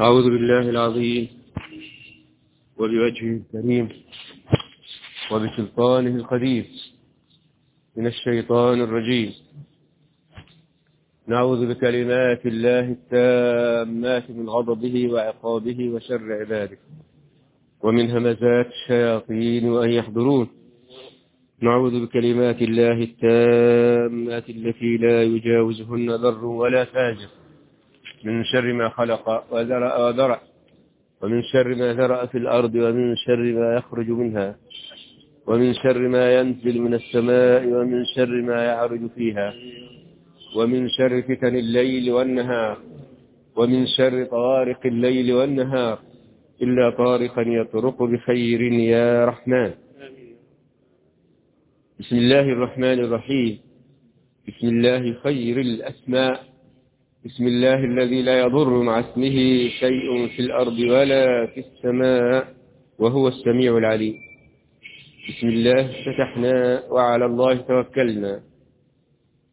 أعوذ بالله العظيم وبوجهه الكريم وبسلطانه القدير من الشيطان الرجيم. نعوذ بكلمات الله التامات من غضبه وعقابه وشر عباده ومن همزات الشياطين وأن يحضرون. نعوذ بكلمات الله التامات التي لا يجاوزهن ذر ولا فاجر. من شر ما خلق وذرأ وذرأ ومن شر ما ذرأ في الأرض ومن شر ما يخرج منها ومن شر ما ينزل من السماء ومن شر ما يعرج فيها ومن شر فتن الليل والنهار ومن شر طوارق الليل والنهار إلا طارقا يطرق بخير يا رحمن. بسم الله الرحمن الرحيم. بسم الله خير الأسماء. بسم الله الذي لا يضر مع اسمه شيء في الأرض ولا في السماء وهو السميع العليم. بسم الله فتحنا وعلى الله توكلنا.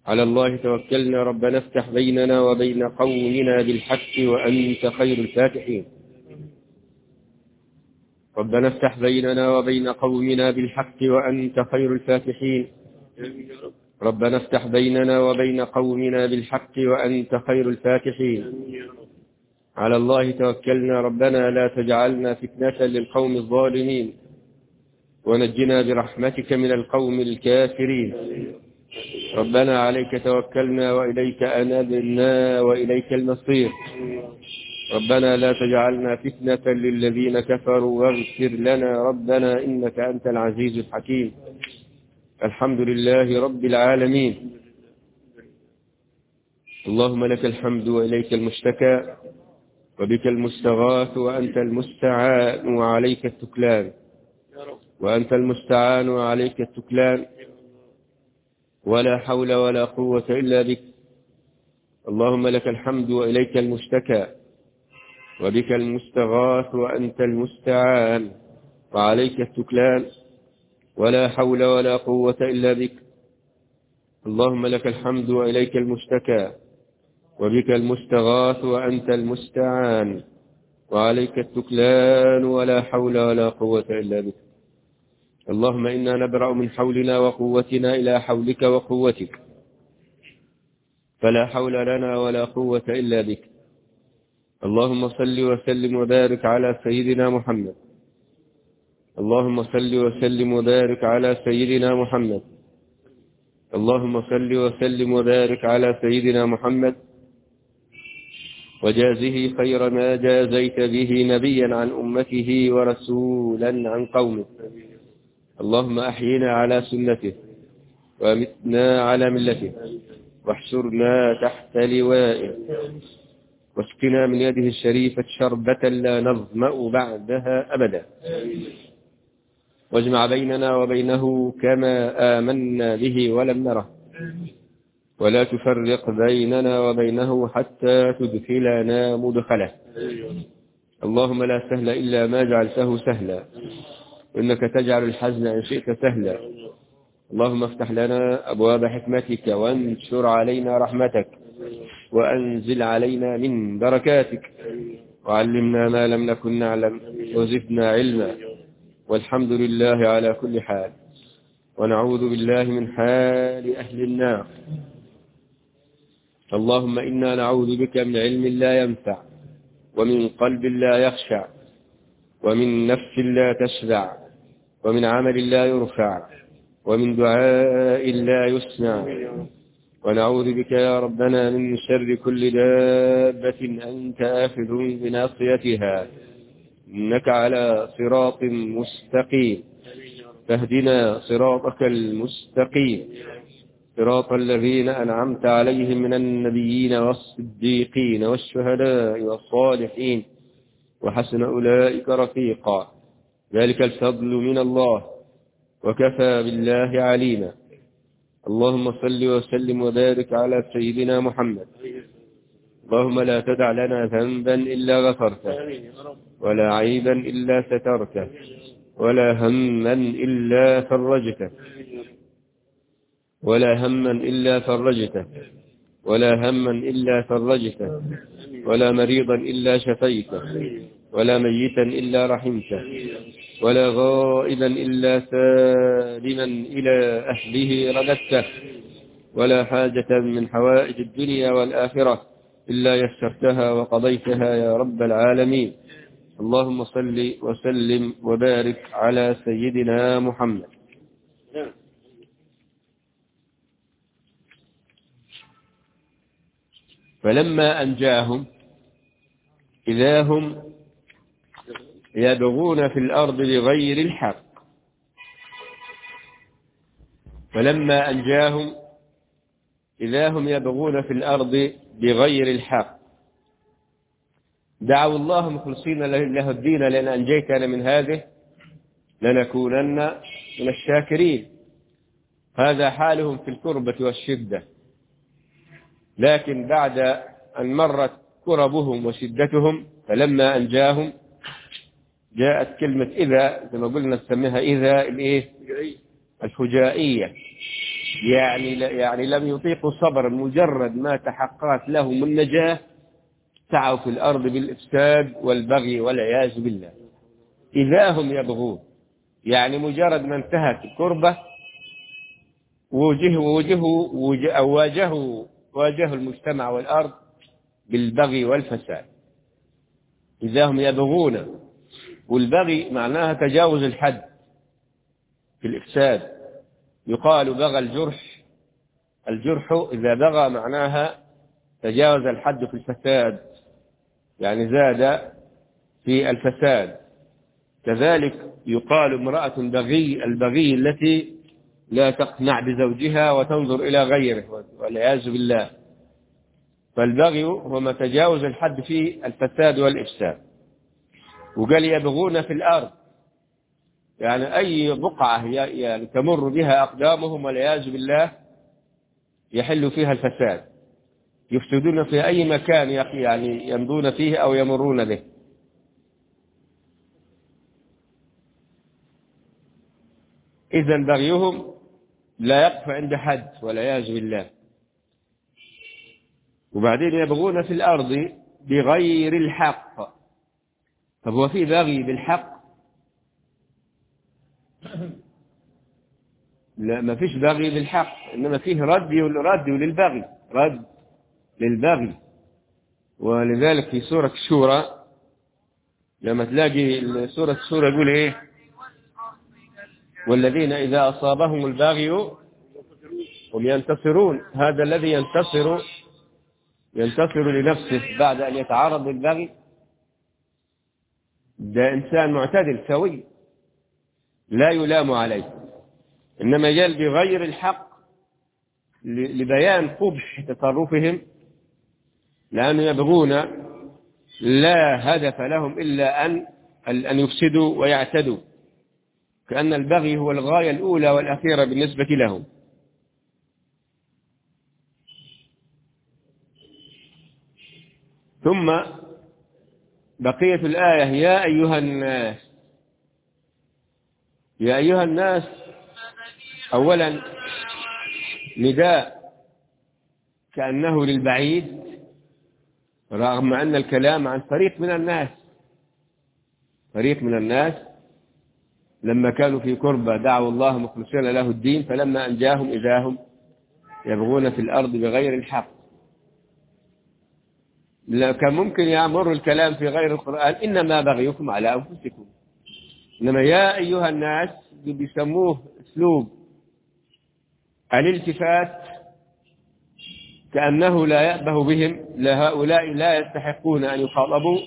على الله توكلنا ربنا افتح بيننا وبين قومنا بالحق وأنت خير الفاتحين. ربنا افتح بيننا وبين قومنا بالحق وأنت خير الفاتحين. ربنا افتح بيننا وبين قومنا بالحق وأنت خير الفاتحين. على الله توكلنا. ربنا لا تجعلنا فتنة للقوم الظالمين. ونجنا برحمتك من القوم الكافرين. ربنا عليك توكلنا وإليك أنبنا وإليك المصير. ربنا لا تجعلنا فتنة للذين كفروا واغفر لنا. ربنا إنك أنت العزيز الحكيم. الحمد لله رب العالمين. اللهم لك الحمد وإليك المشتكى وبك المستغاث وأنت المستعان وعليك التكلان. وأنت المستعان وعليك التكلان. ولا حول ولا قوة إلا بك. اللهم لك الحمد وإليك المشتكى وبك المستغاث وأنت المستعان وعليك التكلان. ولا حول ولا قوة إلا بك. اللهم لك الحمد وإليك المشتكى وبك المستغاث وأنت المستعان وعليك التكلان ولا حول ولا قوة إلا بك. اللهم إنا نبرأ من حولنا وقوتنا إلى حولك وقوتك. فلا حول لنا ولا قوة إلا بك. اللهم صل وسلم وبارك على سيدنا محمد. اللهم صل وسلم وبارك على سيدنا محمد. اللهم صل وسلم وبارك على سيدنا محمد. وجازه خير ما جازيت به نبيا عن أمته ورسولا عن قومه. اللهم أحينا على سنته ومتنا على ملته. واحشرنا تحت لوائه. واسقنا من يده الشريفة شربة لا نظمأ بعدها أبدا. واجمع بيننا وبينه كما آمنا به ولم نره. ولا تفرق بيننا وبينه حتى تدخلنا مدخله. اللهم لا سهل إلا ما جعلته سهلا. وإنك تجعل الحزن إن شئت سهلا. اللهم افتح لنا أبواب حكمتك وانشر علينا رحمتك. وأنزل علينا من بركاتك. وعلمنا ما لم نكن نعلم وزدنا علما. والحمد لله على كل حال. ونعوذ بالله من حال أهل النار. اللهم إنا نعوذ بك من علم لا ينفع ومن قلب لا يخشع ومن نفس لا تشبع ومن عمل لا يرفع ومن دعاء لا يسمع. ونعوذ بك يا ربنا من شر كل دابة أنت آخذ بناصيتها. إنك على صراط مستقيم. فاهدنا صراطك المستقيم. صراط الذين أنعمت عليهم من النبيين والصديقين والشهداء والصالحين. وحسن أولئك رفيقا. ذلك الفضل من الله. وكفى بالله عليما. اللهم صل وسلم وبارك على سيدنا محمد. اللهم لا تدع لنا ذنبا إلا غفرته ولا عيبا إلا سترته ولا هما إلا فرجته ولا هما إلا فرجته ولا هما إلا فرجته ولا مريضا إلا شفيته ولا ميتا إلا رحمته ولا غائبا إلا سالما إلى أهله رددته ولا حاجة من حوائج الدنيا والآخرة. إلا يسرتها وقضيتها يا رب العالمين. اللهم صل وسلم وبارك على سيدنا محمد. فلما أنجاهم إذا هم يبغون في الأرض بغير الحق فلما أنجاهم إذا هم يبغون في الأرض بغير الحق. دعوا الله مخلصين له الدين لأن أنجيتنا من هذه لنكونن من الشاكرين. هذا حالهم في الكربة والشدة. لكن بعد أن مرت كربهم وشدتهم فلما أنجاهم جاءت كلمة إذا زي ما قلنا نسميها إذا الإيه؟ الفجائية يعني يعني لم يطيقوا صبر مجرد ما تحققت لهم النجاة سعوا في الأرض بالإفساد والبغي والعياذ بالله. إذا هم يبغون يعني مجرد ما انتهت الكربة وجهوا وجهوا واجهوا واجهوا المجتمع والأرض بالبغي والفساد. إذا هم يبغون والبغي معناها تجاوز الحد في الإفساد. يقال بغى الجرح. الجرح إذا بغى معناها تجاوز الحد في الفساد يعني زاد في الفساد. كذلك يقال امرأة بغي البغي التي لا تقنع بزوجها وتنظر إلى غيره والعياذ بالله. فالبغي هو ما تجاوز الحد في الفساد والإفساد. وقال يبغون في الأرض. يعني أي بقعة يعني تمر بها أقدامهم والعياذ بالله يحل فيها الفساد. يفسدون في أي مكان يعني يمضون فيه أو يمرون به. إذا بغيهم لا يقف عند حد والعياذ بالله. وبعدين يبغون في الأرض بغير الحق. طب هو في بغي بالحق؟ لا ما فيش بغي بالحق إنما فيه رد رد للبغي رد للبغي ولذلك في سورة الشورى لما تلاقي سورة الشورى يقول إيه؟ والذين إذا أصابهم البغي هم ينتصرون. هذا الذي ينتصر ينتصر لنفسه بعد أن يتعرض للبغي ده إنسان معتدل سوي. لا يلام عليه. إنما يجال بغير الحق لبيان قبح تصرفهم لأنه يبغون لا هدف لهم إلا أن أن يفسدوا ويعتدوا. كأن البغي هو الغاية الأولى والأخيرة بالنسبة لهم. ثم بقية الآية يا أيها الناس يا أيها الناس أولا نداء كأنه للبعيد رغم أن الكلام عن فريق من الناس فريق من الناس لما كانوا في كربة دعوا الله مخلصين له الدين فلما أنجاهم إذا هم يبغون في الأرض بغير الحق. كان ممكن يمر الكلام في غير القرآن إنما بغيكم على أنفسكم. إنما يا أيها الناس بيسموه أسلوب. الالتفات كأنه لا يأبه بهم لهؤلاء لا يستحقون أن يخاطبوا.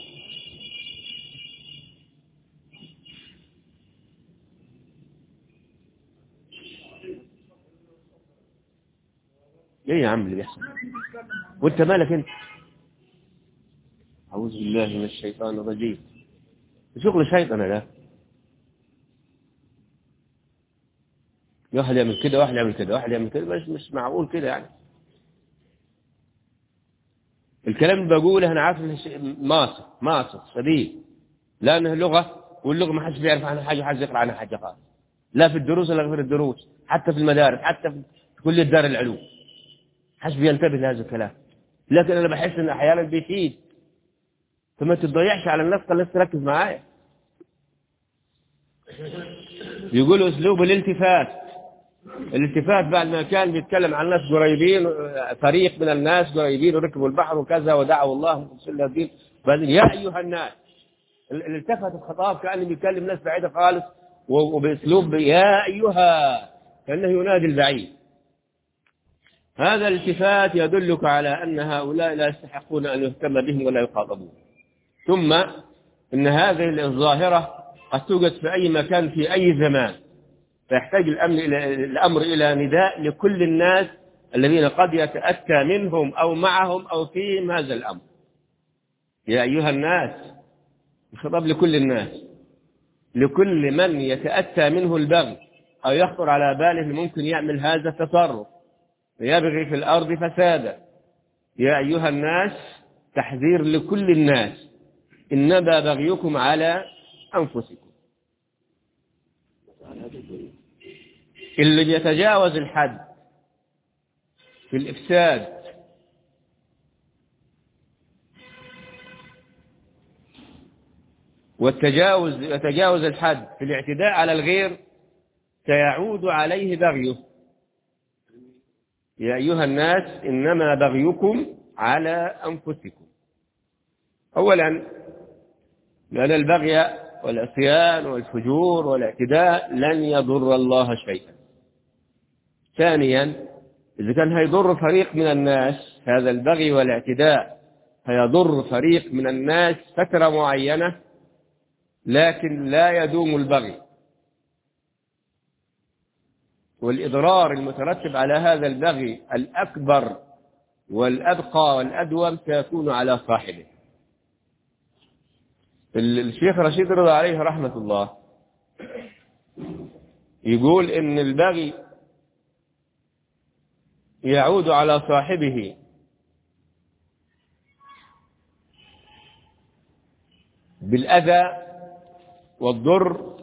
إيه يا عم اللي بيحصل؟ وأنت مالك أنت؟ أعوذ بالله من الشيطان الرجيم. شغل شيطان ده واحد يعمل كده واحد يعمل كده واحد يعمل كده مش مش معقول كده يعني. الكلام اللي بقوله أنا عارف إنه ماسك ماسك شديد لأنه لغه واللغة ما حدش بيعرف عنها حاجة حد يقرأ عنها حاجة خالص. لا في الدروس ولا غير الدروس حتى في المدارس حتى في كليه دار العلوم. حدش بينتبه لهذا الكلام. لكن أنا بحس إن أحيانا بيفيد. فما تضيعش على الناس خليك تركز معايا. يقولوا أسلوب الالتفات. الالتفات بعد ما كان بيتكلم عن ناس قريبين فريق من الناس قريبين وركبوا البحر وكذا ودعوا الله له الدين. بعدين يا أيها الناس ال- ال- التفت الخطاب كأنه بيكلم ناس بعيدة خالص وبأسلوب يا أيها كأنه ينادي البعيد. هذا الالتفات يدلك على أن هؤلاء لا يستحقون أن يهتم بهم ولا يخاطبون. ثم إن هذه الظاهرة قد توجد في أي مكان في أي زمان. فيحتاج الأمر إلى الأمر إلى نداء لكل الناس الذين قد يتأتى منهم أو معهم أو فيهم هذا الأمر. يا أيها الناس الخطاب لكل الناس لكل من يتأتى منه البغي أو يخطر على باله ممكن يعمل هذا التصرف. يبغي في الأرض فسادا. يا أيها الناس تحذير لكل الناس. إنما بغيكم على أنفسكم. اللي بيتجاوز الحد في الإفساد. والتجاوز يتجاوز الحد في الاعتداء على الغير سيعود عليه بغيه. يا أيها الناس إنما بغيكم على أنفسكم. أولا لأن البغي والعصيان والفجور والاعتداء لن يضر الله شيئا. ثانيا إذا كان هيضر فريق من الناس هذا البغي والاعتداء هيضر فريق من الناس فترة معينة لكن لا يدوم البغي. والإضرار المترتب على هذا البغي الأكبر والأبقى والأدوم سيكون على صاحبه. الشيخ رشيد رضا عليه رحمة الله يقول إن البغي يعود على صاحبه. بالأذى والضر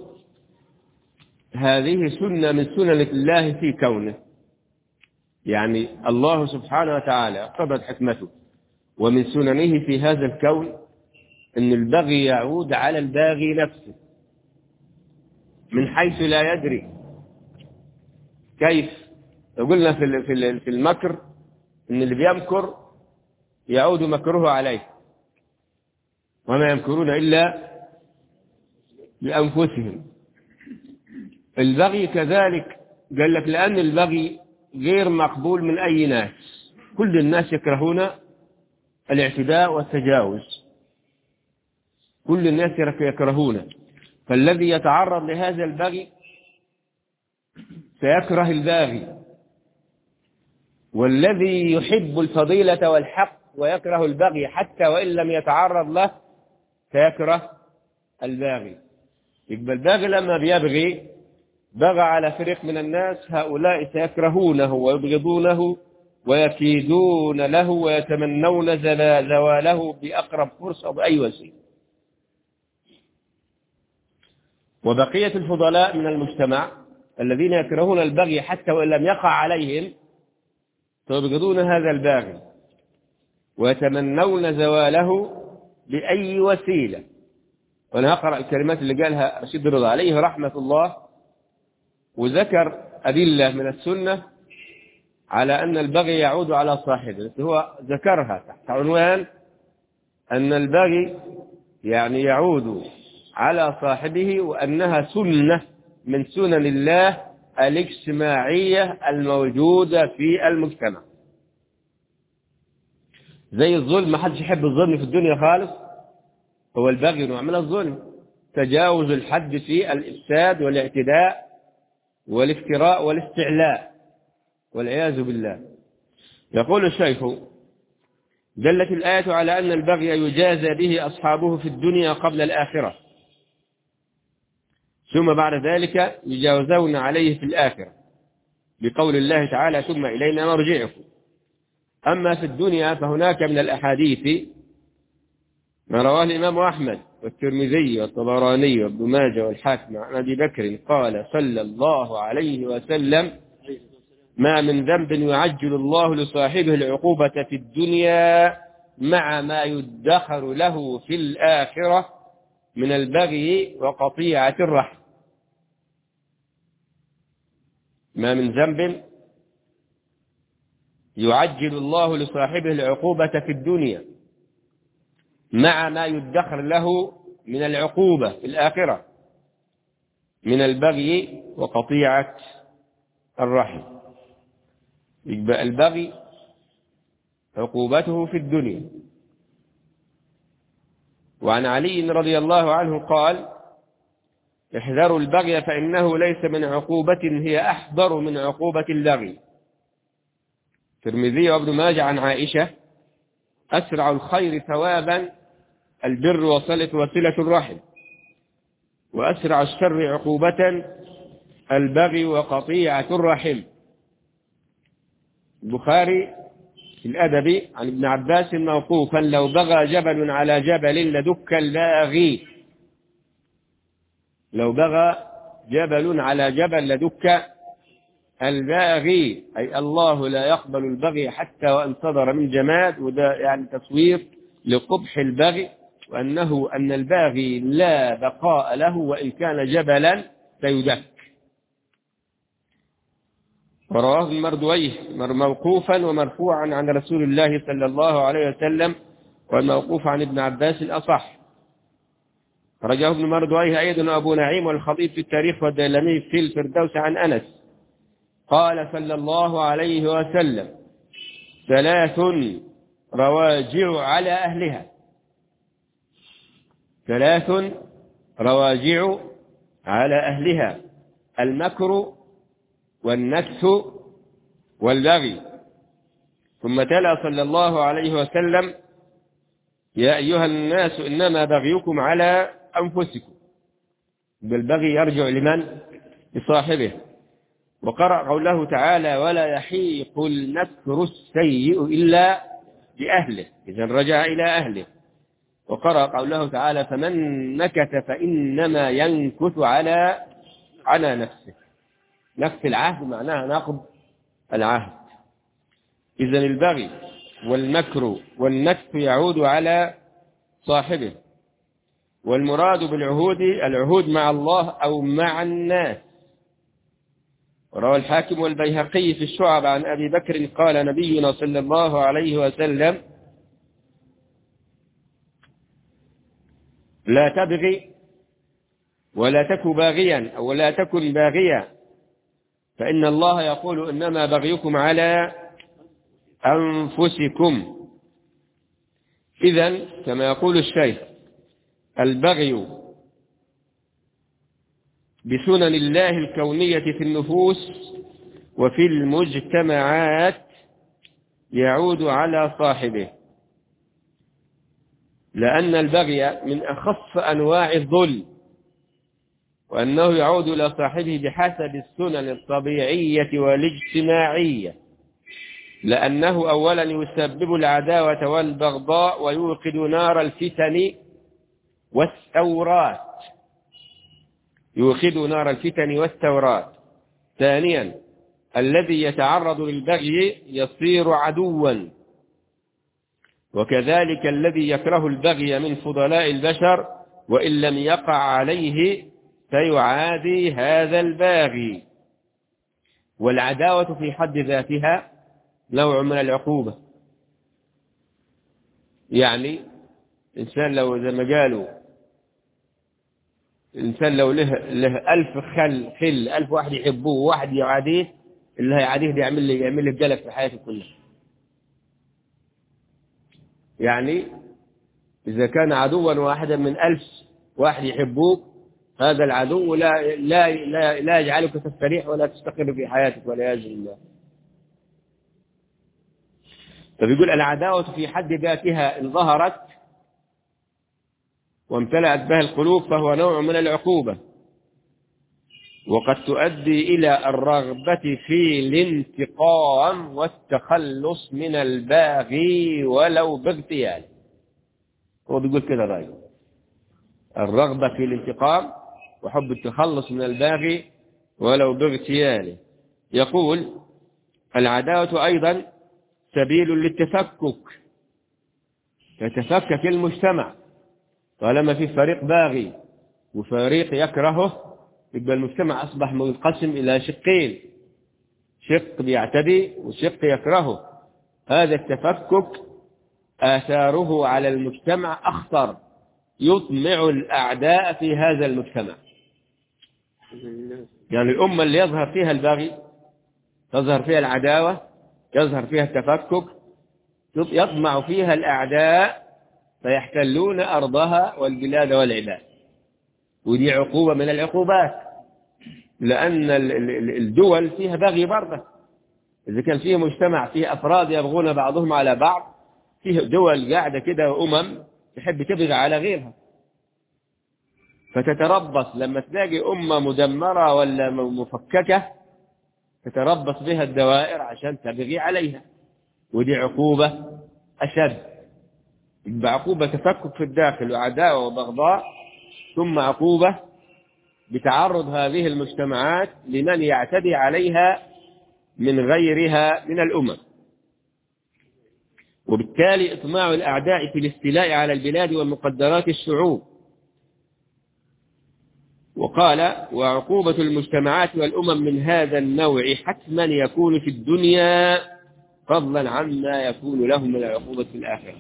هذه سنة من سنن الله في كونه. يعني الله سبحانه وتعالى اقتضت حكمته ومن سننه في هذا الكون أن البغي يعود على الباغي نفسه من حيث لا يدري كيف قلنا في في في المكر إن اللي بيمكر يعود مكره عليه. وما يمكرون إلا لأنفسهم. البغي كذلك قال لك لأن البغي غير مقبول من أي ناس. كل الناس يكرهون الاعتداء والتجاوز. كل الناس يكرهونه فالذي يتعرض لهذا البغي سيكره الباغي. والذي يحب الفضيلة والحق ويكره البغي حتى وإن لم يتعرض له سيكره الباغي. يبقى الباغي لما بيبغي بغى على فريق من الناس هؤلاء سيكرهونه ويبغضونه ويكيدون له ويتمنون زواله بأقرب فرصة أو بأي وسيلة. وبقية الفضلاء من المجتمع الذين يكرهون البغي حتى وإن لم يقع عليهم فيبغضون هذا الباغي ويتمنون زواله بأي وسيلة. وأنا أقرأ الكلمات اللي قالها رشيد رضا. عليه رحمة الله وذكر أدلة من السنة على أن البغي يعود على صاحبه. هو ذكرها تحت عنوان أن البغي يعني يعود على صاحبه وأنها سنة من سنن الله الاجتماعية الموجودة في المجتمع. زي الظلم ما حدش يحب الظلم في الدنيا خالص. هو البغي نوع من الظلم. تجاوز الحد في الإفساد والاعتداء والافتراء والاستعلاء والعياذ بالله. يقول الشيخ دلت الآية على أن البغي يجازى به أصحابه في الدنيا قبل الآخرة. ثم بعد ذلك يجاوزون عليه في الآخرة. بقول الله تعالى ثم إلينا مرجعكم. أما في الدنيا فهناك من الأحاديث ما رواه الإمام أحمد والترمذي والطبراني وابن ماجه والحاكم عن أبي بكر قال صلى الله عليه وسلم ما من ذنب يعجل الله لصاحبه العقوبة في الدنيا مع ما يدخر له في الآخرة من البغي وقطيعة الرحم. ما من ذنب يعجل الله لصاحبه العقوبة في الدنيا مع ما يدخر له من العقوبة في الآخرة من البغي وقطيعة الرحم. يبقى البغي عقوبته في الدنيا. وعن علي رضي الله عنه قال احذروا البغي فإنه ليس من عقوبة هي أحضر من عقوبة اللغي ترمذي وابن ماجه عن عائشة أسرع الخير ثوابا البر وصلة وصلة الرحم. وأسرع الشر عقوبة البغي وقطيعة الرحم. البخاري في الأدب عن ابن عباس موقوفا لو بغى جبل على جبل لدك الباغي. لو بغى جبل على جبل لدك الباغي أي الله لا يقبل البغي حتى وأن صدر من جماد وده يعني تصوير لقبح البغي وأنه أن الباغي لا بقاء له وإن كان جبلا سيدك. ورواه المردويه موقوفا ومرفوعا عن رسول الله صلى الله عليه وسلم والموقوف عن ابن عباس الأصح. رجاه ابن مردويه أيضا أبو نعيم والخطيب في التاريخ والديلمي في الفردوس عن أنس. قال صلى الله عليه وسلم ثلاث رواجع على أهلها. ثلاث رواجع على أهلها المكر والنكس والبغي. ثم تلا صلى الله عليه وسلم يا أيها الناس إنما بغيكم على أنفسكم. بالبغي يرجع لمن؟ لصاحبه. وقرأ قوله تعالى ولا يحيق المكر السيء إلا بأهله إذا رجع إلى أهله. وقرأ قوله تعالى فمن نكث فإنما ينكث على على نفسه. نفس العهد معناها نقض العهد. إذا البغي والمكر والنكث يعود على صاحبه. والمراد بالعهود العهود مع الله أو مع الناس. وروى الحاكم والبيهقي في الشعب عن أبي بكر قال نبينا صلى الله عليه وسلم لا تبغي ولا تك باغيا أو لا تكن باغيا. فإن الله يقول إنما بغيكم على أنفسكم. إذا كما يقول الشيخ البغي بسنن الله الكونية في النفوس وفي المجتمعات يعود على صاحبه. لأن البغي من أخف أنواع الظلم وأنه يعود إلى صاحبه بحسب السنن الطبيعية والاجتماعية. لأنه أولا يسبب العداوة والبغضاء ويوقد نار الفتن والثورات. يوقد نار الفتن والثورات. ثانيا الذي يتعرض للبغي يصير عدوا. وكذلك الذي يكره البغي من فضلاء البشر وإن لم يقع عليه فيعادي هذا الباغي. والعداوة في حد ذاتها نوع من العقوبة. يعني إنسان لو زي ما قالوا الإنسان لو له, له ألف خل خل ألف واحد يحبوه وواحد يعاديه اللي هيعاديه ده يعمل له يعمل له جلك في حياته كلها. يعني إذا كان عدوا واحدا من ألف واحد يحبوك هذا العدو لا لا لا, لا يجعلك تستريح ولا تستقر في حياتك والعياذ بالله. فبيقول العداوة في حد ذاتها إن ظهرت وامتلأت بها القلوب فهو نوع من العقوبة. وقد تؤدي إلى الرغبة في الانتقام والتخلص من الباغي ولو باغتيال. هو بيقول كده الراجل الرغبة في الانتقام وحب التخلص من الباغي ولو باغتياله يقول العداوة أيضا سبيل للتفكك. يتفكك المجتمع. طالما في فريق باغي وفريق يكرهه يبقى المجتمع أصبح منقسم إلى شقين. شق بيعتدي وشق يكرهه. هذا التفكك آثاره على المجتمع أخطر. يطمع الأعداء في هذا المجتمع. يعني الأمة اللي يظهر فيها البغي تظهر فيها العداوة يظهر فيها التفكك يطمع فيها الأعداء فيحتلون أرضها والبلاد والعباد. ودي عقوبة من العقوبات. لأن الدول فيها بغي برضه. إذا كان فيه مجتمع فيه أفراد يبغون بعضهم على بعض فيه دول قاعدة كده أمم تحب تبغي على غيرها. فتتربص لما تلاقي أمة مدمرة ولا مفككة تتربص بها الدوائر عشان تبغي عليها. ودي عقوبة أشد. يبقى عقوبة تفكك في الداخل وعداوة وبغضاء ثم عقوبة بتعرض هذه المجتمعات لمن يعتدي عليها من غيرها من الأمم. وبالتالي إطماع الأعداء في الاستيلاء على البلاد ومقدرات الشعوب. وقال وعقوبة المجتمعات والأمم من هذا النوع حتما يكون في الدنيا فضلا عما يكون لهم من العقوبة في الآخرة.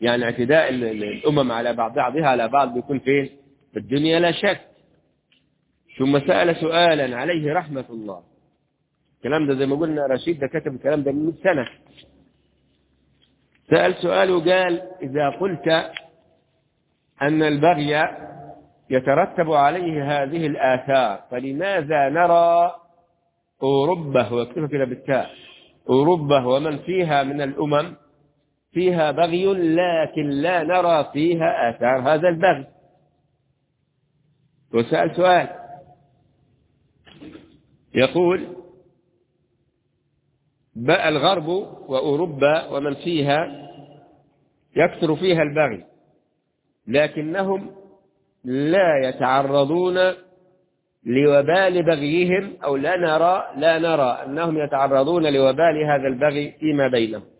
يعني اعتداء الأمم على بعضها على بعض بيكون فين؟ في الدنيا لا شك. ثم سأل سؤالا عليه رحمة الله. الكلام ده زي ما قلنا رشيد ده كتب الكلام ده من 100 سنة. سأل سؤال وقال إذا قلت أن البغي يترتب عليه هذه الآثار فلماذا نرى أوروبا ويكتبها كده بالتاء؟ أوروبا ومن فيها من الأمم فيها بغي لكن لا نرى فيها آثار هذا البغي. وسأل سؤال. يقول بقى الغرب وأوروبا ومن فيها يكثر فيها البغي لكنهم لا يتعرضون لوبال بغيهم أو لا نرى لا نرى أنهم يتعرضون لوبال هذا البغي فيما بينهم.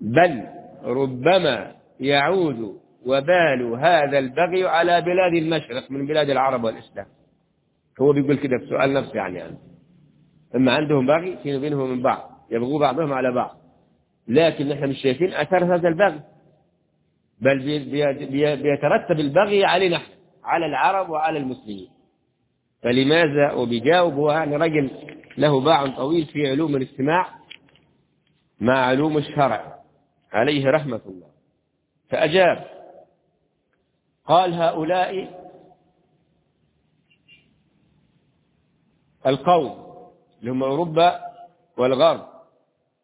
بل ربما يعود وبال هذا البغي على بلاد المشرق من بلاد العرب والإسلام. هو بيقول كده في سؤال نفسه يعني, يعني أما عندهم بغي فيما بينهم من بعض يبغوا بعضهم على بعض. لكن نحن مش شايفين أثر هذا البغي. بل بيترتب البغي علينا نحن على العرب وعلى المسلمين. فلماذا؟ وبيجاوب هو يعني رجل له باع طويل في علوم الاجتماع مع علوم الشرع. عليه رحمة الله. فأجاب قال هؤلاء القوم اللي هم أوروبا والغرب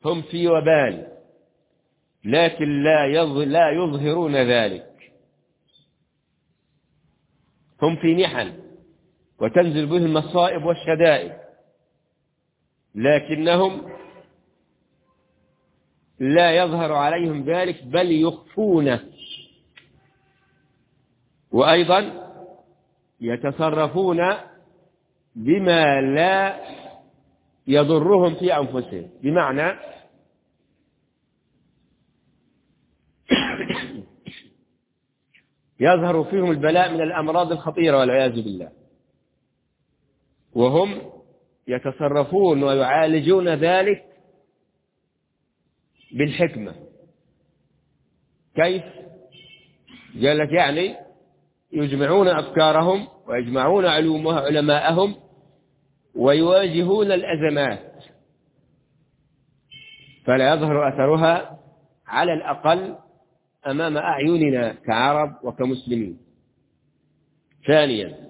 هم في وبال لكن لا لا يظهرون ذلك. هم في محن وتنزل بهم المصائب والشدائد لكنهم لا يظهر عليهم ذلك بل يخفونه وأيضا يتصرفون بما لا يضرهم في أنفسهم. بمعنى يظهر فيهم البلاء من الأمراض الخطيرة والعياذ بالله. وهم يتصرفون ويعالجون ذلك بالحكمة. كيف؟ قال لك يعني يجمعون أفكارهم ويجمعون علماءهم ويواجهون الأزمات. فلا يظهر أثرها على الأقل أمام أعيننا كعرب وكمسلمين. ثانيا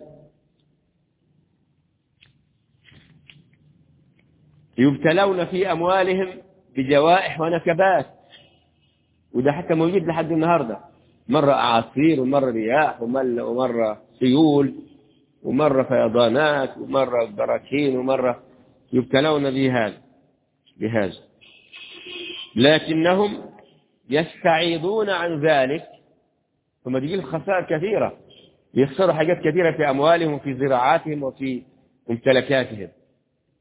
يبتلون في أموالهم بجوائح ونكبات. وده حتى موجود لحد النهاردة. مرة أعاصير ومرة رياح ومرة سيول ومرة فيضانات ومرة براكين ومرة يبتلون بهذا بهذا. لكنهم يستعيضون عن ذلك. ثم تجي خسائر كثيرة. يخسروا حاجات كثيرة في أموالهم وفي زراعاتهم وفي ممتلكاتهم.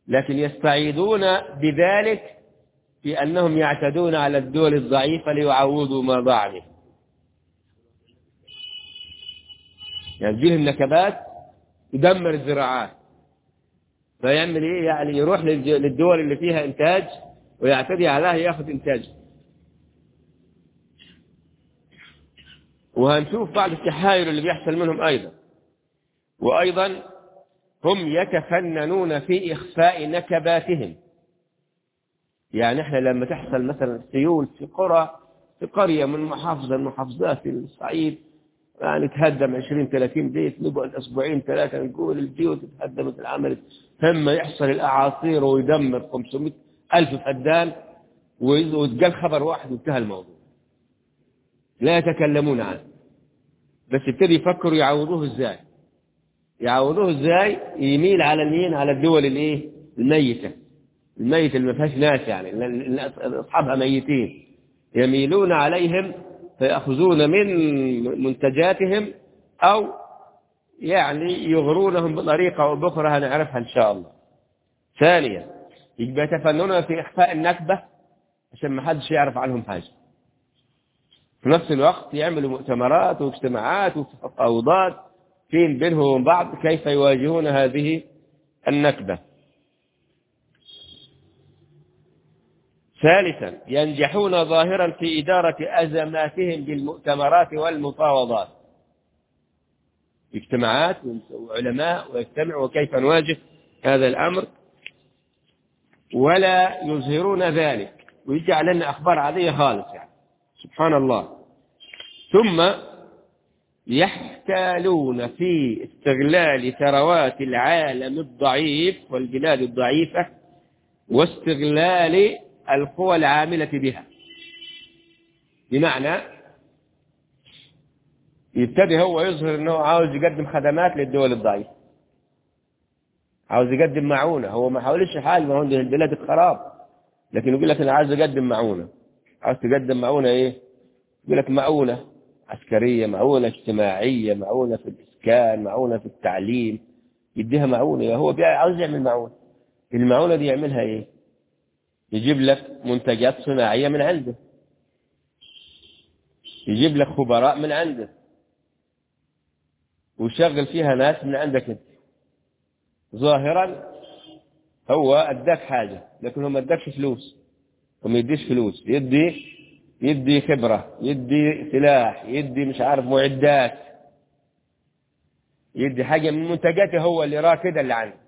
لكن يستعيدون بذلك في أنهم يعتدون على الدول الضعيفة ليعوضوا ما ضاع منه. يعني تجيهم نكبات يدمر الزراعات. فيعمل إيه؟ يعني يروح للدول اللي فيها إنتاج ويعتدي عليها ياخذ إنتاج. وهنشوف بعض التحايل اللي بيحصل منهم أيضا. وأيضا هم يتفننون في إخفاء نكباتهم. يعني إحنا لما تحصل مثلا سيول في قرى في قرية من محافظة من محافظات في الصعيد يعني تهدم 20 30 بيت نقعد أسبوعين ثلاثة نقول البيوت تهدمت العمل ثم يحصل الأعاصير ويدمر 500 ألف فدان ويتقال خبر واحد وانتهى الموضوع. لا يتكلمون عنه. بس يبتدي يفكروا يعوضوه إزاي؟ يعوضوه إزاي؟ يميل على اليمين على الدول الإيه؟ الميتة. الميت اللي ما فيهاش ناس يعني أصحابها ميتين. يميلون عليهم فيأخذون من منتجاتهم أو يعني يغرونهم بطريقة أو بأخرى هنعرفها إن شاء الله. ثانيا يبقى يتفننون في إخفاء النكبة عشان ما حدش يعرف عنهم حاجة. في نفس الوقت يعملوا مؤتمرات واجتماعات وتفاوضات فين بينهم وبين بعض كيف يواجهون هذه النكبة. ثالثا ينجحون ظاهرا في إدارة أزماتهم بالمؤتمرات والمفاوضات. اجتماعات وعلماء ويجتمعوا وكيف نواجه هذا الأمر. ولا يظهرون ذلك. ويجعل لنا أخبار عادية خالص يعني. سبحان الله. ثم يحتالون في استغلال ثروات العالم الضعيف والبلاد الضعيفة واستغلال القوى العاملة بها. بمعنى يبتدي هو يظهر إنه عاوز يقدم خدمات للدول الضعيفة. عاوز يقدم معونة. هو ما حاولش حاجة ما هو البلاد الخراب. لكن يقول لك أنا عاوز أقدم معونة. عاوز تقدم معونة إيه؟ يقول لك معونة عسكرية معونة اجتماعية معونة في الإسكان معونة في التعليم. يديها معونة. هو عاوز يعمل معونة. المعونة دي يعملها إيه؟ يجيب لك منتجات صناعية من عنده. يجيب لك خبراء من عنده. ويشغل فيها ناس من عندك انت. ظاهرا هو أداك حاجة لكن هو ما اداكش فلوس. وما يديش فلوس. يدي يدي خبرة يدي سلاح يدي مش عارف معدات. يدي حاجة من منتجاته هو اللي راكدة اللي عنده.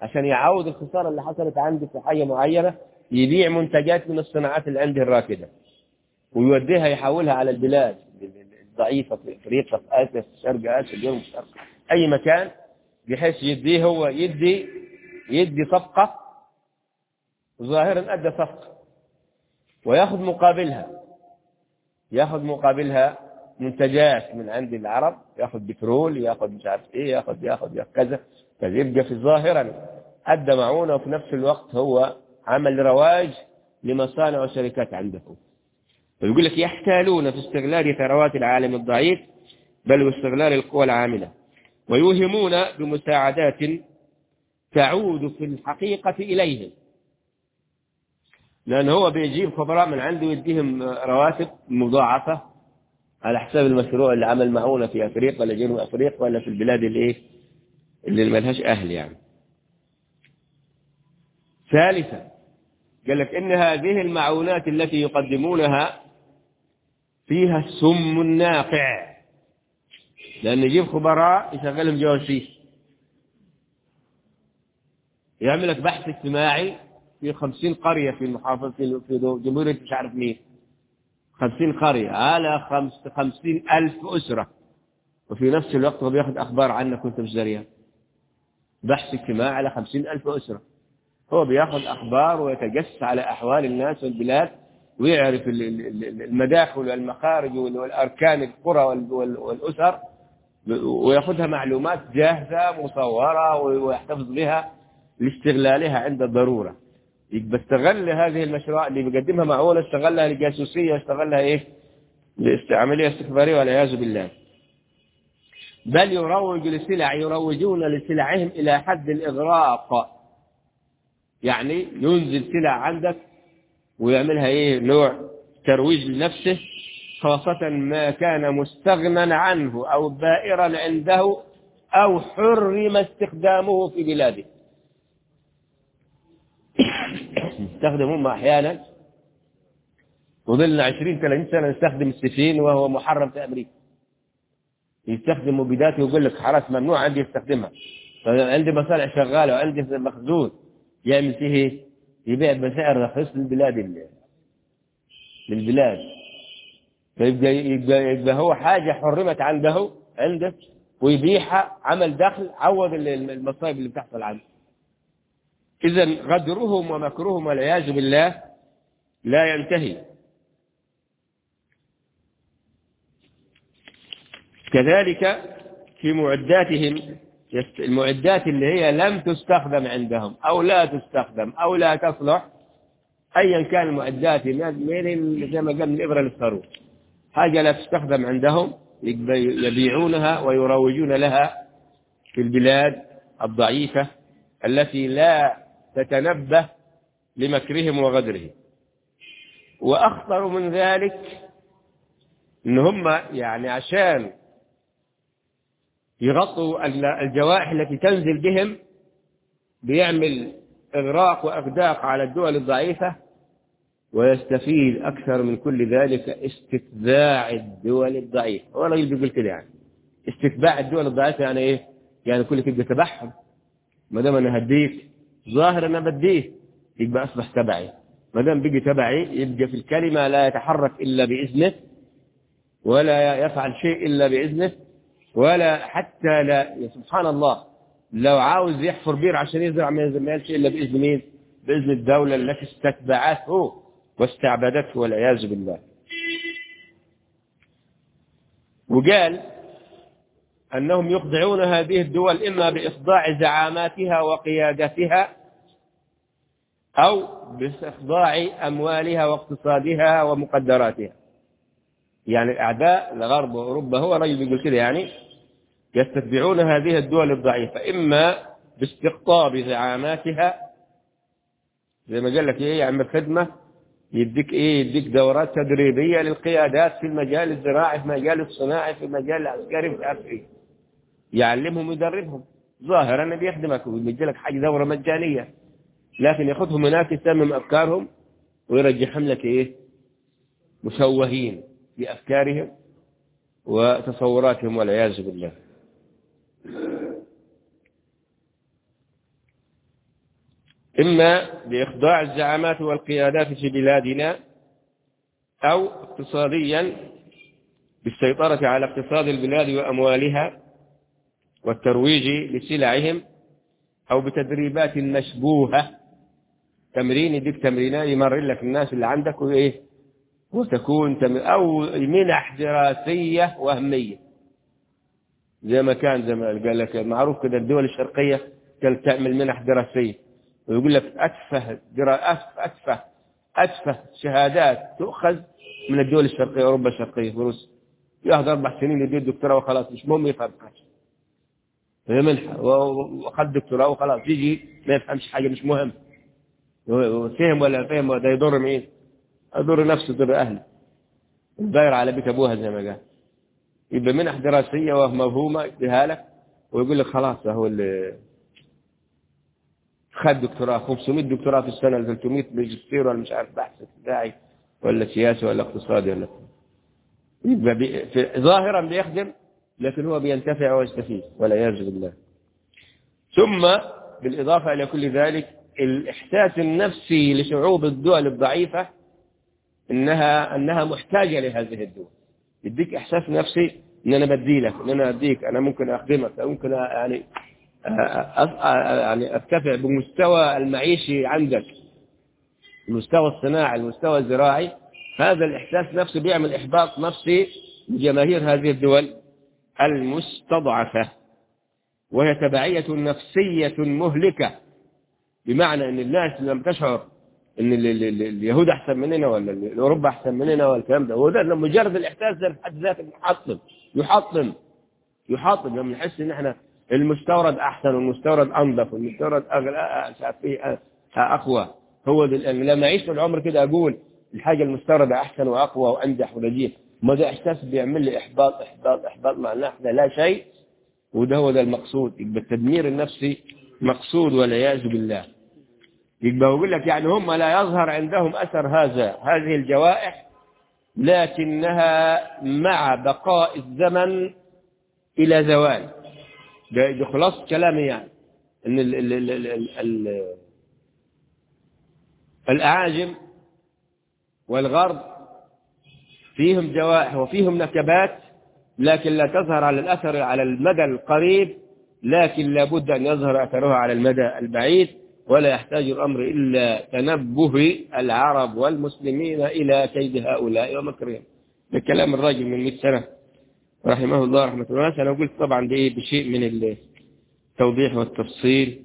عشان يعوض الخسارة اللي حصلت عنده في حاجة معينة يبيع منتجات من الصناعات اللي عنده الراكدة. ويوديها يحولها على البلاد الضعيفة في أفريقيا في آسيا في شرق آسيا اليوم في شرق أي مكان بحيث يديه هو يدي يدي صفقة ظاهرا أدى صفقة. ويأخذ مقابلها. يأخذ مقابلها منتجات من عند العرب يأخذ بترول يأخذ مش عارف إيه يأخذ يأخذ يأخذ كذا. فيبقى في ظاهرا أدى معونة وفي نفس الوقت هو عمل رواج لمصانع وشركات عندكم. فيقول لك يحتالون في استغلال ثروات العالم الضعيف بل واستغلال القوى العاملة ويوهمون بمساعدات تعود في الحقيقة إليهم. لأن هو بيجيب خبراء من عنده ويديهم رواتب مضاعفة على حساب المشروع اللي عمل معونة في أفريقيا ولا جنوب أفريقيا ولا في البلاد اللي إيه؟ اللي ما لهاش أهل يعني. ثالثا قال لك إن هذه المعونات التي يقدمونها فيها السم الناقع لأن يجيب خبراء يشغلهم جواسيس يعمل لك بحث اجتماعي في خمسين قرية في المحافظة في جمهورية مش عارف مين. خمسين قرية على خمس خمسين ألف أسرة. وفي نفس الوقت هو بياخذ أخبار عنك وأنت مش دريان بحث اجتماعي على خمسين ألف أسرة. هو بياخذ أخبار ويتجسس على أحوال الناس والبلاد ويعرف المداخل والمخارج والأركان القرى والأسر ويأخذها معلومات جاهزة مصورة ويحتفظ بها لاستغلالها عند الضرورة. يبقى استغل هذه المشروع اللي بيقدمها معونة استغلها للجاسوسية استغلها إيه عملية استخبارية والعياذ بالله. بل يروج لسلع يروجون لسلعهم إلى حد الإغراق. يعني ينزل سلع عندك ويعملها إيه؟ نوع ترويج لنفسه خاصة ما كان مستغنى عنه أو بائرا عنده أو حرم استخدامه في بلاده. يستخدمهم أحيانا. وظلنا عشرين ثلاثين سنة نستخدم السفين وهو محرم في أمريكا. يستخدم مبيدات ويقول لك خلاص ممنوع عندي يستخدمها عندي مصانع شغالة وعندي مخزون يعمل فيه؟ يبيع بسعر رخيص للبلاد. للبلاد فيبقى يبقى, يبقى هو حاجة حرمت عنده عنده ويبيعها عمل دخل عوض المصايب اللي بتحصل عنده إذا غدرهم ومكرهم والعياذ بالله لا ينتهي كذلك في معداتهم المعدات اللي هي لم تستخدم عندهم أو لا تستخدم أو لا تصلح أيا كان المعدات من زي ما قال الإبرة للصاروخ. حاجة لا تستخدم عندهم يبيعونها ويروجون لها في البلاد الضعيفة التي لا تتنبه لمكرهم وغدرهم. وأخطر من ذلك إن هم يعني عشان يغطوا الجوائح التي تنزل بهم بيعمل إغراق وإغداق على الدول الضعيفة ويستفيد أكثر من كل ذلك استتباع الدول الضعيفة. هو الراجل بيقول كده يعني. استتباع الدول الضعيفة يعني إيه؟ يعني كل كده تبعهم ما دام أنا هديك ظاهر أنا بديه يبقى أصبح تبعي. ما دام بيجي تبعي يبقى في الكلمة لا يتحرك إلا بإذنه ولا يفعل شيء إلا بإذنه ولا حتى لا سبحان الله لو عاوز يحفر بير عشان يزرع ما يزرعش إلا بإذن مين؟ بإذن الدولة التي استتبعته واستعبدته والعياذ بالله. وقال أنهم يخضعون هذه الدول إما بإخضاع زعاماتها وقيادتها أو بإخضاع أموالها واقتصادها ومقدراتها. يعني أعداء الغرب وأوروبا هو رجل يقول كده يعني يستتبعون هذه الدول الضعيفة إما باستقطاب زعاماتها زي ما قال لك إيه يعمل خدمة يديك إيه يديك دورات تدريبية للقيادات في المجال الزراعي في المجال الصناعي في المجال العسكري عارف إيه. يعلمهم ويدربهم. ظاهرا بيخدمك ويدي لك حاجة دورة مجانية لكن ياخذهم هناك يسمم أفكارهم ويرجعهم لك إيه مشوهين. بأفكارهم وتصوراتهم والعياذ بالله. إما بإخضاع الزعامات والقيادات في بلادنا أو اقتصاديا بالسيطرة على اقتصاد البلاد وأموالها والترويج لسلعهم أو بتدريبات مشبوهة. تمرين يديك تمرينات يمرر لك الناس اللي عندك وإيه؟ وتكون أو منح دراسية وهمية. زي ما كان زي ما قال لك معروف كده الدول الشرقية كانت تعمل منح دراسية. ويقول لك أتفه أتفه أتفه شهادات تؤخذ من الدول الشرقية أوروبا الشرقية وروسيا ياخذ أربع سنين يدير دكتوراه وخلاص مش مهم يفهم حاجة. هي منحة. وأخذ دكتوراه وخلاص يجي ما يفهمش حاجة مش مهم. فهم ولا فهم ده يضر مين؟ يضر نفسه يضر أهله الداير على بيت أبوها زي ما قال. يبقى منح دراسية ومفهومة يديها لك ويقول لك خلاص هو اللي خد دكتوراه. 500 دكتوراه في السنة 300 ماجستير ولا مش عارف بحث ابتدائي ولا سياسي ولا اقتصادي ولا يبقى بي... في... ظاهرا بيخدم لكن هو بينتفع ويستفيد والعياذ بالله. ثم بالإضافة إلى كل ذلك الإحساس النفسي لشعوب الدول الضعيفة إنها أنها محتاجة لهذه الدول. يديك إحساس نفسي إن أنا بدي لك إن أنا أديك أنا ممكن أخدمك أو ممكن يعني يعني أرتفع بمستوى المعيشي عندك. المستوى الصناعي المستوى الزراعي. هذا الإحساس نفسه بيعمل إحباط نفسي لجماهير هذه الدول المستضعفة. وهي تبعية نفسية مهلكة. بمعنى أن الناس لم تشعر أن اليهود أحسن مننا ولا أوروبا أحسن مننا ولا الكلام ده. وده مجرد الإحساس ده بحد ذاته يحطم يحطم. يحطم. لما نحس أن إحنا المستورد أحسن والمستورد أنظف والمستورد أغلى. أقوى. هو ده لما طول العمر كده أقول الحاجة المستوردة أحسن وأقوى وأنجح ونجيح ما ده إحساس بيعمل لي إحباط إحباط إحباط معناه إحنا لا شيء. وده هو ده المقصود. يبقى التدمير النفسي مقصود والعياذ بالله. يبقى بقول لك يعني هم لا يظهر عندهم أثر هذا هذه الجوائح لكنها مع بقاء الزمن إلى زوال. ده خلاص كلامي يعني. ال ال ال ال ال الأعاجم والغرب فيهم جوائح وفيهم نكبات لكن لا تظهر على الأثر على المدى القريب لكن لابد أن يظهر أثرها على المدى البعيد. ولا يحتاج الأمر إلا تنبه العرب والمسلمين إلى كيد هؤلاء ومكرهم. ده كلام الراجل من 100 سنة رحمه الله رحمة الله. أنا قلت طبعا ده إيه؟ بشيء من التوضيح والتفصيل.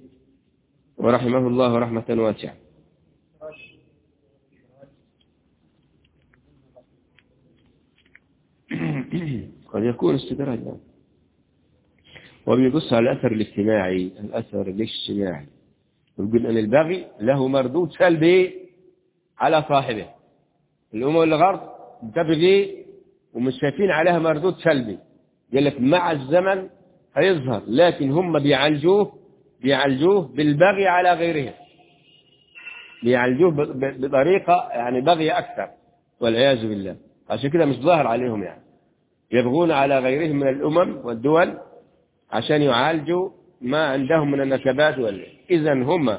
ورحمه الله رحمة واسعة. قد يكون استدراج. وبيبص على الأثر الاجتماعي الأثر الاجتماعي. يقول أن البغي له مردود سلبي على صاحبه. الأمم الغرب تبغي ومش شايفين عليها مردود سلبي قال لك مع الزمن هيظهر لكن هم بيعالجوه بيعالجوه بالبغي على غيرهم. بيعالجوه بطريقة يعني بغي أكثر والعياذ بالله. عشان كده مش ظاهر عليهم يعني. يبغون على غيرهم من الأمم والدول عشان يعالجوا ما عندهم من النكبات وال إذا هم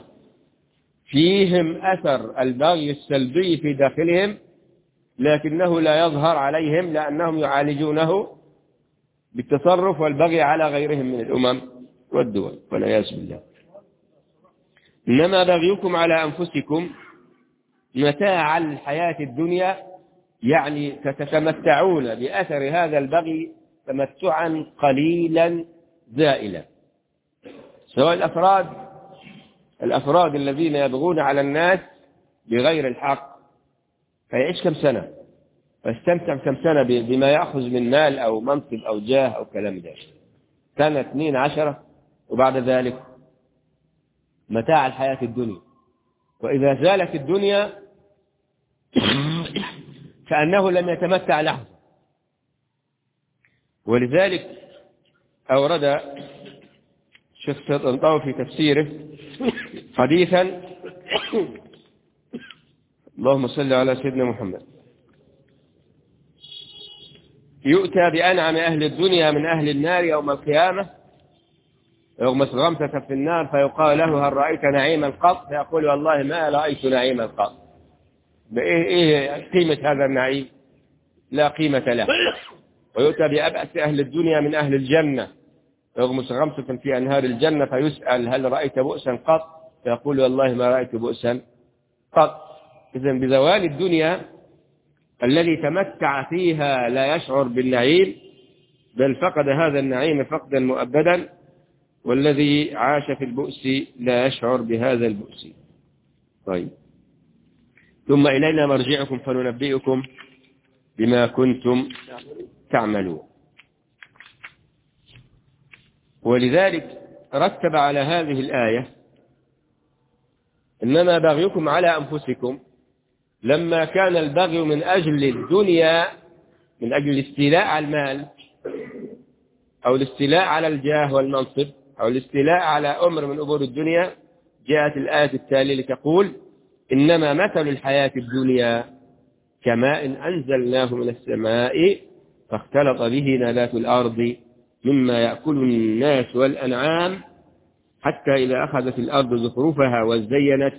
فيهم أثر البغي السلبي في داخلهم لكنه لا يظهر عليهم لأنهم يعالجونه بالتصرف والبغي على غيرهم من الأمم والدول والعياذ بالله. إنما بغيكم على أنفسكم متاع الحياة الدنيا يعني تتمتعون بأثر هذا البغي تمتعا قليلا زائلا. سواء الأفراد الأفراد الذين يبغون على الناس بغير الحق. فيعيش كم سنة؟ ويستمتع كم سنة بما يأخذ من مال أو منصب أو جاه أو كلام ده. سنة اثنين عشرة وبعد ذلك متاع الحياة الدنيا. وإذا زالت الدنيا كأنه لم يتمتع لحظة. ولذلك أورد شيخ الطنطاوي في تفسيره حديثا اللهم صل على سيدنا محمد. يؤتى بأنعم أهل الدنيا من أهل النار يوم القيامة. يغمس غمسة في النار فيقال له هل رأيت نعيما قط فيقول والله ما رأيت نعيما قط بإيه إيه قيمة هذا النعيم؟ لا قيمة له. ويؤتى بأبأس أهل الدنيا من أهل الجنة. يغمس غمسة في أنهار الجنة فيسأل هل رأيت بؤسا قط؟ فيقول والله ما رأيت بؤسا قط. إذا بزوال الدنيا الذي تمتع فيها لا يشعر بالنعيم بل فقد هذا النعيم فقدا مؤبدا والذي عاش في البؤس لا يشعر بهذا البؤس. طيب. ثم إلينا مرجعكم فننبئكم بما كنتم تعملون. ولذلك رتب على هذه الآية إنما بغيكم على أنفسكم لما كان البغي من أجل الدنيا من أجل الاستيلاء على المال أو الاستيلاء على الجاه والمنصب أو الاستيلاء على أمر من أمور الدنيا جاءت الآية التالية لتقول إنما مثل الحياة الدنيا كماء أنزلناه من السماء فاختلط به نبات الأرض مما يأكل الناس والأنعام حتى إذا أخذت الأرض زخرفها وزينت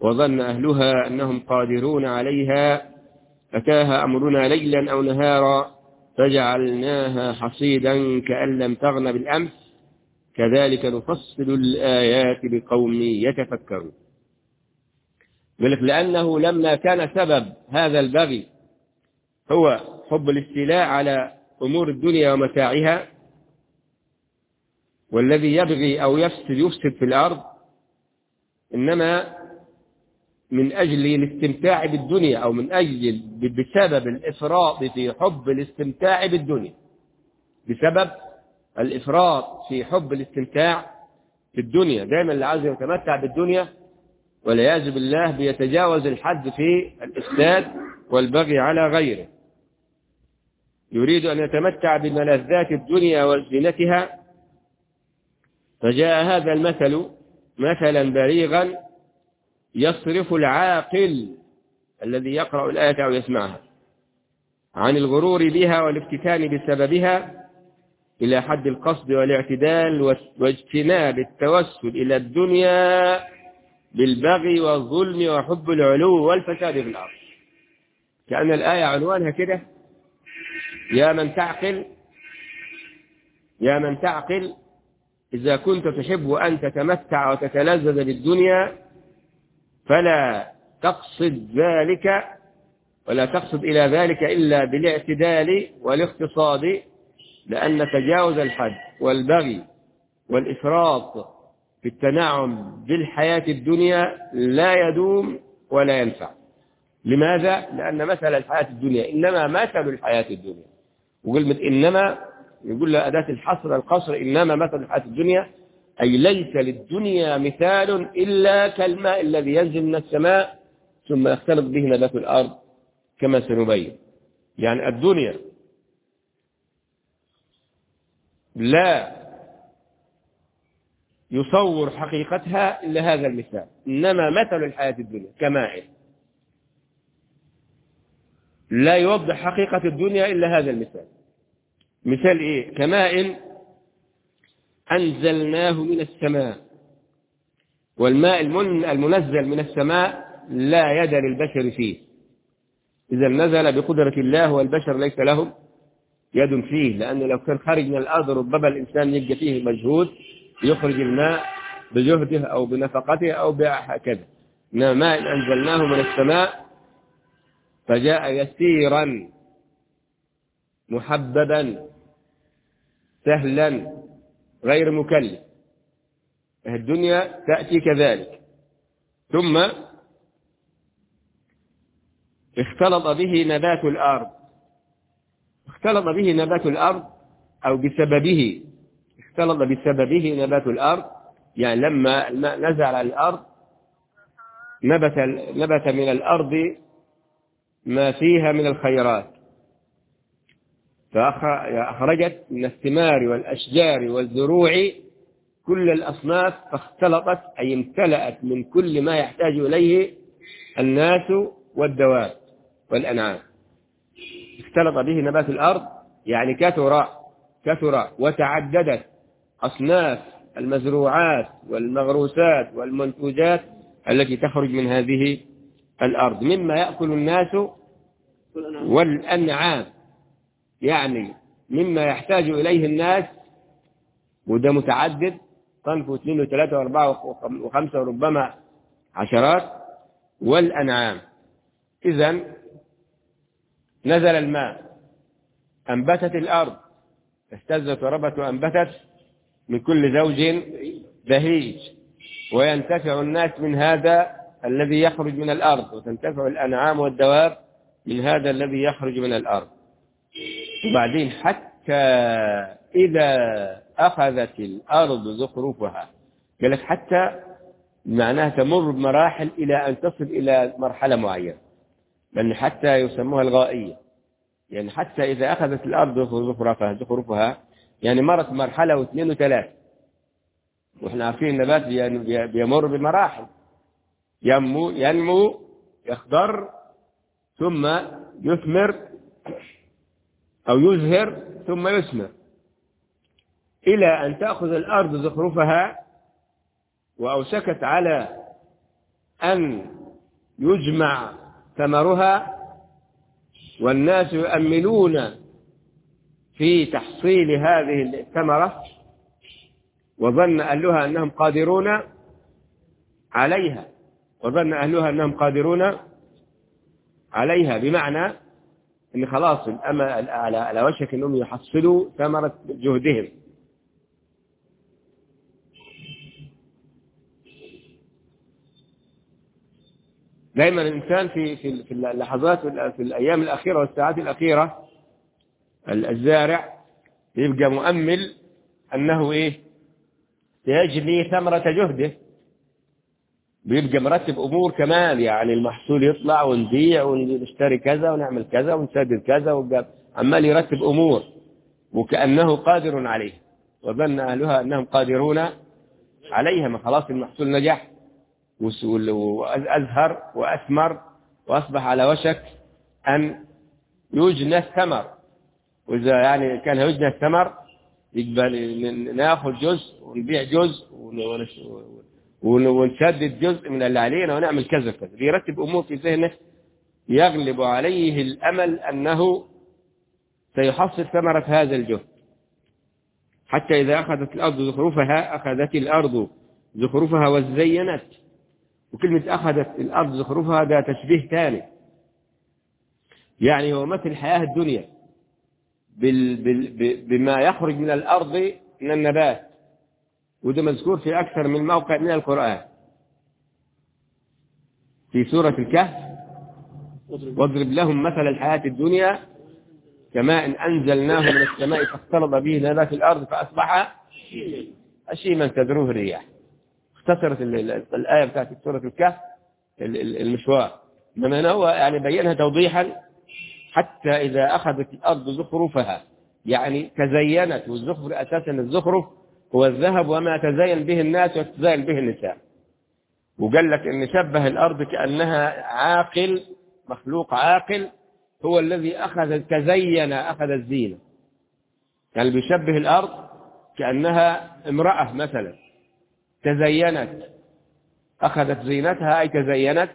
وظن أهلها أنهم قادرون عليها أتاها أمرنا ليلا أو نهارا فجعلناها حصيدا كأن لم تغن بالأمس. كذلك نفصل الآيات لقوم يتفكرون. يقول لأنه لما كان سبب هذا البغي هو حب الاستيلاء على أمور الدنيا ومتاعها والذي يبغي أو يفسد يفسد في الأرض إنما من أجل الاستمتاع بالدنيا أو من أجل بسبب الإفراط في حب الاستمتاع بالدنيا. بسبب الإفراط في حب الاستمتاع في الدنيا دائما اللي عايز يتمتع بالدنيا والعياذ بالله بيتجاوز الحد في الإفساد والبغي على غيره. يريد أن يتمتع بملذات الدنيا وزينتها فجاء هذا المثل مثلا بليغا يصرف العاقل الذي يقرأ الآية أو يسمعها عن الغرور بها والافتتان بسببها إلى حد القصد والاعتدال واجتناب التوسل إلى الدنيا بالبغي والظلم وحب العلو والفساد في الأرض. كأن الآية عنوانها كده. يا من تعقل يا من تعقل إذا كنت تحب أن تتمتع وتتلذذ بالدنيا فلا تقصد ذلك ولا تقصد إلى ذلك إلا بالاعتدال والاقتصاد لأن تجاوز الحد والبغي والإفراط في التنعم بالحياة الدنيا لا يدوم ولا ينفع لماذا؟ لأن مثل الحياة الدنيا إنما مثل الحياة الدنيا وكلمة إنما يقول له أداة الحصر القصر إنما مثل الحياة الدنيا؟ أي ليس للدنيا مثال إلا كالماء الذي ينزل من السماء ثم يختلط به نبات الأرض كما سنبين. يعني الدنيا لا يصور حقيقتها إلا هذا المثال. إنما مثل الحياة الدنيا كماء. لا يوضح حقيقة الدنيا إلا هذا المثال. مثال إيه؟ كماء أنزلناه من السماء. والماء المنزل من السماء لا يد للبشر فيه. إذا نزل بقدرة الله والبشر ليس لهم يد فيه لأنه لو كان خارج من الأرض ربما الإنسان يلقى فيه مجهود يخرج الماء بجهده أو بنفقته أو بهكذا. ماء أنزلناه من السماء فجاء يسيرا. محببا سهلا غير مكلف. الدنيا تأتي كذلك. ثم اختلط به نبات الأرض. اختلط به نبات الأرض أو بسببه. اختلط بسببه نبات الأرض. يعني لما نزل على الأرض نبت نبت من الأرض ما فيها من الخيرات. فأخرجت من الثمار والأشجار والزروع كل الأصناف فاختلطت أي امتلأت من كل ما يحتاج إليه الناس والدواب والأنعام. اختلط به نبات الأرض يعني كثر كثر وتعددت أصناف المزروعات والمغروسات والمنتوجات التي تخرج من هذه الأرض مما يأكل الناس والأنعام. يعني مما يحتاج إليه الناس وده متعدد صنف واثنين وثلاثة وأربعة وخمسة وربما عشرات والأنعام. إذا نزل الماء أنبتت الأرض. اهتزت وربت وأنبتت من كل زوج بهيج وينتفع الناس من هذا الذي يخرج من الأرض وتنتفع الأنعام والدواب من هذا الذي يخرج من الأرض. وبعدين حتى إذا أخذت الأرض زخرفها قال لك حتى معناها تمر بمراحل إلى أن تصل إلى مرحلة معينة لأن حتى يسموها الغائية يعني حتى إذا أخذت الأرض زخرفها زخرفها يعني مرت مرحلة واثنين وثلاث وإحنا عارفين النبات بيمر بمراحل. ينمو ينمو يخضر ثم يثمر أو يزهر ثم يثمر إلى أن تأخذ الأرض زخرفها وأوشكت على أن يجمع ثمرها والناس يؤملون في تحصيل هذه الثمرة وظن أهلها أنهم قادرون عليها وظن أهلها أنهم قادرون عليها. بمعنى أن خلاص الأمل على وشك أنهم يحصلوا ثمرة جهدهم. دائما الإنسان في في في اللحظات في الأيام الأخيرة والساعات الأخيرة الزارع يبقى مؤمل أنه إيه؟ سيجني ثمرة جهده. بيبقى مرتب أمور كمان يعني المحصول يطلع ونبيع ونشتري كذا ونعمل كذا ونسدد كذا عمال يرتب أمور وكأنه قادر عليه. وظن أهلها أنهم قادرون عليها. ما خلاص المحصول نجح وأزهر وأثمر وأصبح على وشك أن يجنى الثمر. وإذا يعني كان يجنى الثمر ن- ناخذ جزء ونبيع جزء ونسدد جزء من اللي علينا ونعمل كذا كذا. بيرتب أمور في ذهنه يغلب عليه الأمل أنه سيحصل ثمرة هذا الجهد. حتى إذا أخذت الأرض زخرفها أخذت الأرض زخرفها وزينت. وكلمة أخذت الأرض زخرفها ده تشبيه ثاني. يعني هو مثل الحياة الدنيا. بال بال بما يخرج من الأرض من النبات. وده مذكور في أكثر من موقع من القرآن. في سورة الكهف. واضرب لهم مثل الحياة الدنيا كماء أنزلناه من السماء فاختلط به نبات الأرض فأصبح هشيما تدروه الرياح. اختصرت ال- ال- الآية بتاعت سورة الكهف ال- ال- المشوار. إنما هو يعني بينها توضيحا حتى إذا أخذت الأرض زخرفها. يعني تزينت والزخرف أساسا الزخرف هو الذهب وما تزين به الناس وتزين به النساء. وقال لك إن شبه الأرض كأنها عاقل مخلوق عاقل هو الذي أخذ تزين أخذ الزينة. يعني بيشبه الأرض كأنها امرأة مثلا. تزينت. أخذت زينتها أي تزينت.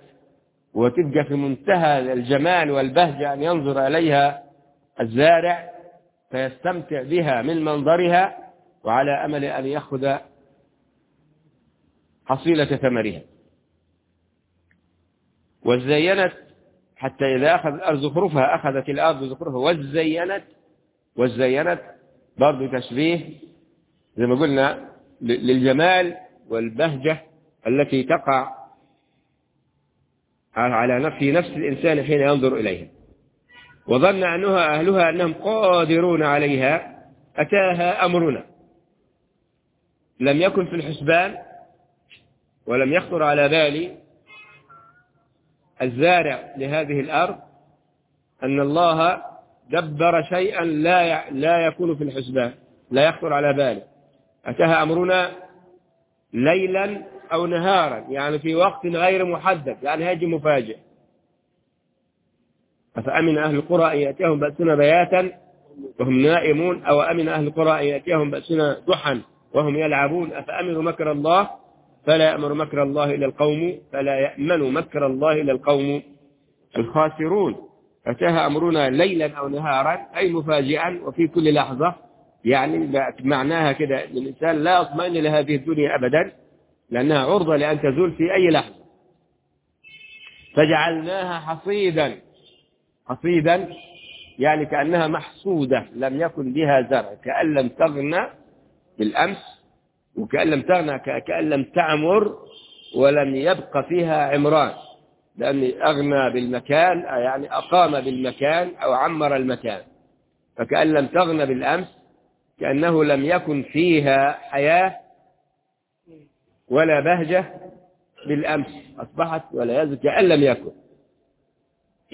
وتبقى في منتهى الجمال والبهجة أن ينظر إليها الزارع فيستمتع بها من منظرها. وعلى أمل أن يأخذ حصيلة ثمرها. وزينت حتى إذا أخذ الأرض زخرفها أخذت الأرض زخرفها وزينت وزينت برضو تشبيه زي ما قلنا للجمال والبهجة التي تقع على في نفس الإنسان حين ينظر إليها. وظن أنها أهلها أنهم قادرون عليها أتاها أمرنا. لم يكن في الحسبان ولم يخطر على بالي الزارع لهذه الأرض أن الله دبر شيئا لا لا يكون في الحسبان لا يخطر على باله أتاها أمرنا ليلا أو نهارا يعني في وقت غير محدد يعني هيجي مفاجئ. أفأمن أهل القرى أن يأتيهم بأسنا بياتا؟ وهم نائمون؟ أو أمن أهل القرى أن يأتيهم بأسنا ضحى وهم يلعبون أفأمنوا مكر الله؟ فلا يأمر مكر الله إلا القوم فلا يأمن مكر الله إلا القوم. الخاسرون أتاها أمرنا ليلا أو نهارا أي مفاجئا وفي كل لحظة. يعني معناها كده إن الإنسان لا يطمئن لهذه الدنيا أبدا لأنها عرضة لأن تزول في أي لحظة. فجعلناها حصيدا. حصيدا يعني كأنها محصودة لم يكن بها زرع كأن لم تغنى بالأمس وكأن لم تغنى كأن لم تعمر ولم يبق فيها عمران. لأن أغنى بالمكان يعني أقام بالمكان أو عمر المكان. فكأن لم تغنى بالأمس كأنه لم يكن فيها حياة ولا بهجة بالأمس. أصبحت ولا يزال كأن لم يكن.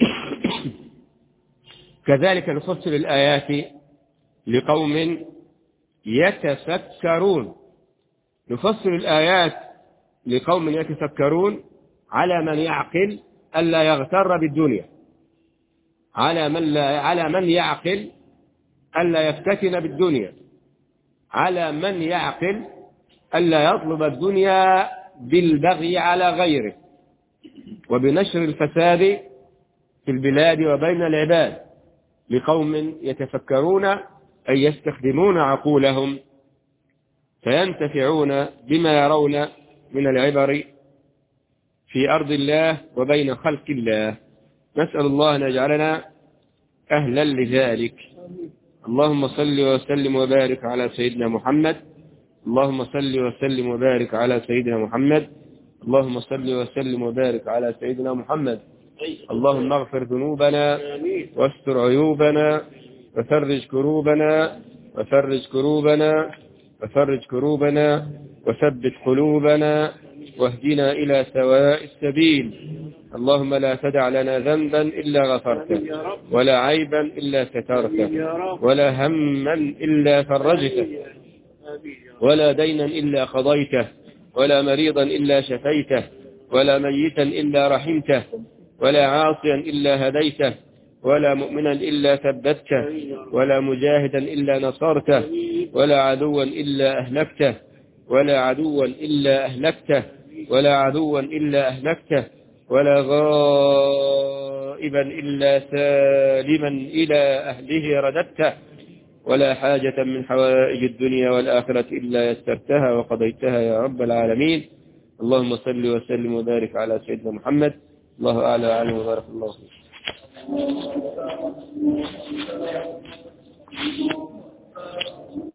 كذلك نفصل الآيات لقوم يتفكرون. نفصل الآيات لقوم يتفكرون على من يعقل ألا يغتر بالدنيا. على من لا على من يعقل ألا يفتتن بالدنيا. على من يعقل ألا يطلب الدنيا بالبغي على غيره. وبنشر الفساد في البلاد وبين العباد. لقوم يتفكرون أي يستخدمون عقولهم فينتفعون بما يرون من العبر في أرض الله وبين خلق الله. نسأل الله أن يجعلنا أهلا لذلك. اللهم صل وسلم وبارك على سيدنا محمد. اللهم صل وسلم وبارك على سيدنا محمد. اللهم صل وسلم وبارك على سيدنا محمد. اللهم اغفر ذنوبنا واستر عيوبنا. وفرج كروبنا وفرج كروبنا وفرج كروبنا وثبت قلوبنا واهدنا إلى سواء السبيل. اللهم لا تدع لنا ذنبا إلا غفرته ولا عيبا إلا سترته ولا هما إلا فرجته ولا دينا إلا قضيته ولا مريضا إلا شفيته ولا ميتا إلا رحمته ولا عاصيا إلا هديته ولا مؤمنا إلا ثبته ولا مجاهدا إلا نصرته ولا عدوا إلا أهلكته ولا عدوا إلا أهلكته ولا عدوا إلا أهلكته ولا غائبا إلا سالما إلى أهله رددته ولا حاجة من حوائج الدنيا والآخرة إلا يسرتها وقضيتها يا رب العالمين. اللهم صل وسلم وبارك على سيدنا محمد. الله أعلى وأعلم وبارك الله فيك. Thank you.